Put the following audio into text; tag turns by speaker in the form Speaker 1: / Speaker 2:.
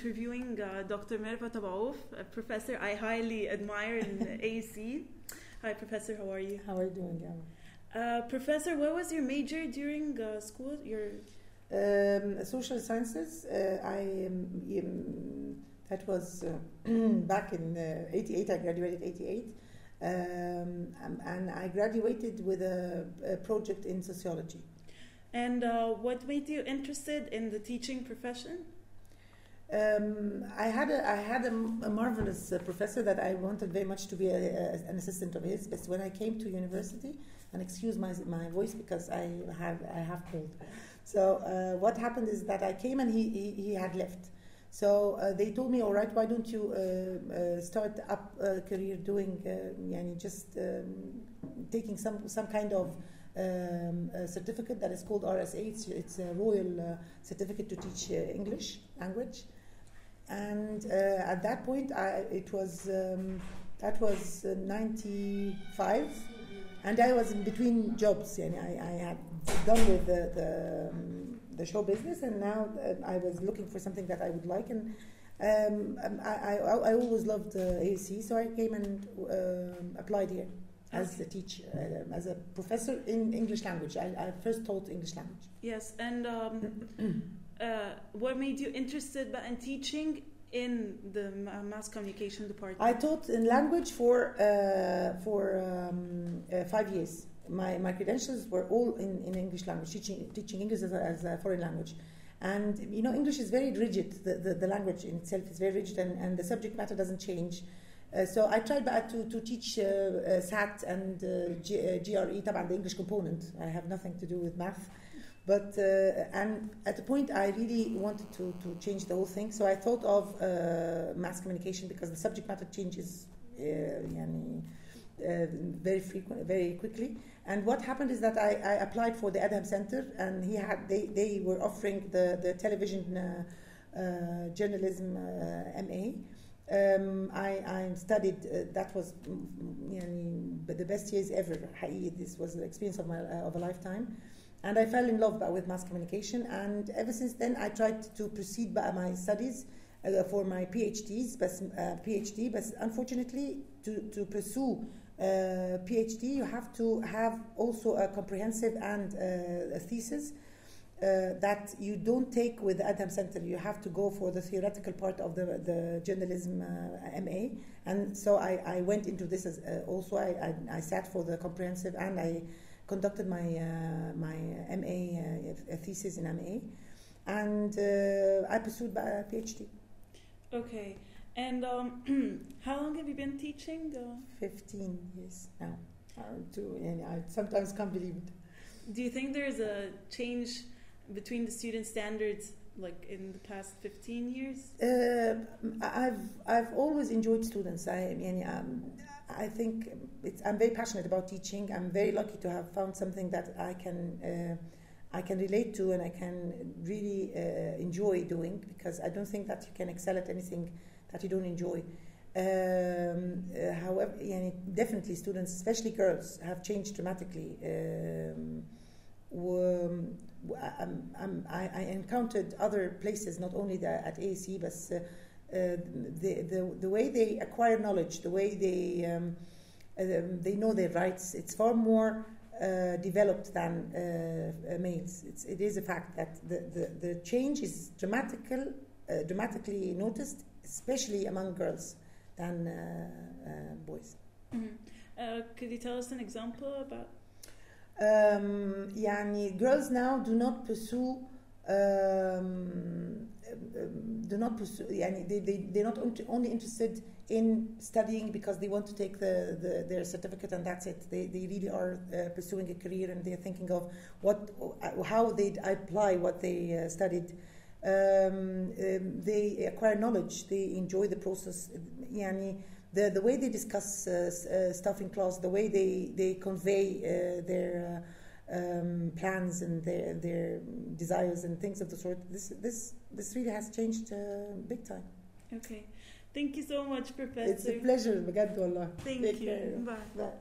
Speaker 1: interviewing uh, Dr. Mervat Abou Oaf, a professor I highly admire in AUC. Hi, Professor, how are you?
Speaker 2: How are you doing, Gamma?
Speaker 1: Uh, professor, what was your major during uh, school? Your
Speaker 2: Um, social sciences. Uh, I um, that was uh, back in uh, '88. I graduated '88, um, um, and I graduated with a, a project in sociology.
Speaker 1: and uh, what made you interested in the teaching profession?
Speaker 2: Um, I had a, I had a, a marvelous uh, professor that I wanted very much to be a, a, an assistant of his. But when I came to university, and excuse my my voice because I have I have cold. So uh, what happened is that I came and he he, he had left. So uh, they told me, all right, why don't you uh, uh, start up a career doing, uh, yani just um, taking some some kind of um, a certificate that is called RSA. It's, it's a royal uh, certificate to teach uh, English language. And uh, at that point, I, it was um, that was uh, 95, and I was in between jobs. And I, I had done with the the, um, the show business, and now uh, I was looking for something that I would like. And um, um, I, I, I always loved uh, AUC, so I came and um applied here as a teacher, uh, as a professor in English language. I, I first taught English language.
Speaker 1: Yes, and um, uh, what made you interested in teaching in the ma- mass communication department?
Speaker 2: I taught in language for uh, for um, uh, five years. My, my credentials were all in, in English language, teaching teaching English as a, as a foreign language. And you know, English is very rigid. The, the, the language in itself is very rigid, and, and the subject matter doesn't change. Uh, so I tried uh, to, to teach uh, uh, SAT and uh, G, uh, GRE, طبعا the English component. I have nothing to do with math. But uh, and at the point I really wanted to, to change the whole thing, so I thought of uh, mass communication because the subject matter changes uh, uh very frequent, very quickly. And what happened is that I, I, applied for the Adham Center, and he had they, they were offering the the television uh, uh, journalism MA. Um, I, I studied. that was mm, mm, you know, the best years ever. This was the experience of my of a lifetime. And I fell in love with mass communication, and ever since then I tried to proceed by my studies uh, for my PhDs, but uh, PhD. But unfortunately, to to pursue uh, PhD, you have to have also a comprehensive and uh, a thesis. Uh, that you don't take with the Adham Center. You have to go for the theoretical part of the, the journalism MA. And so I, I went into this as also. I, I, I sat for the comprehensive and I conducted my uh, my MA uh, thesis in MA, and uh, I pursued a PhD.
Speaker 1: Okay, and um, how long have you been teaching? Uh,
Speaker 2: Fifteen years now. Uh, to, and I sometimes can't believe it.
Speaker 1: do you think there's a change between the student standards, like in the past 15 years?
Speaker 2: Uh, I've I've always enjoyed students. I mean, um, I think it's, I'm very passionate about teaching. I'm very lucky to have found something that I can uh, I can relate to and I can really uh, enjoy doing because I don't think that you can excel at anything that you don't enjoy. Um, uh, however, yani, definitely students, especially girls, have changed dramatically. Um, I, I encountered other places, not only the, at AUC, but uh, uh, the, the, the way they acquire knowledge, the way they, um, uh, they know their rights, it's far more uh, developed than uh, males. It's, it is a fact that the, the, the change is dramatical, uh, dramatically noticed, especially among girls than boys.
Speaker 1: Mm-hmm. could you tell us an example about?
Speaker 2: Um, يعني girls now do not pursue um, do not pursue يعني they, they, they're not only interested in studying because they want to take the, the, their certificate and that's it they, they really are uh, pursuing a career and they're thinking of what how they apply what they uh, studied um, um, they acquire knowledge they enjoy the process يعني the, the way they discuss uh, uh, stuff in class, the way they, they convey uh, their um, plans and their, their desires and things of the sort, this, this, this really has changed big time.
Speaker 1: Okay. Thank you so much, Professor.
Speaker 2: It's a pleasure, بجد والله.
Speaker 1: Thank
Speaker 2: Take
Speaker 1: you.
Speaker 2: care.
Speaker 1: Bye.
Speaker 2: Bye.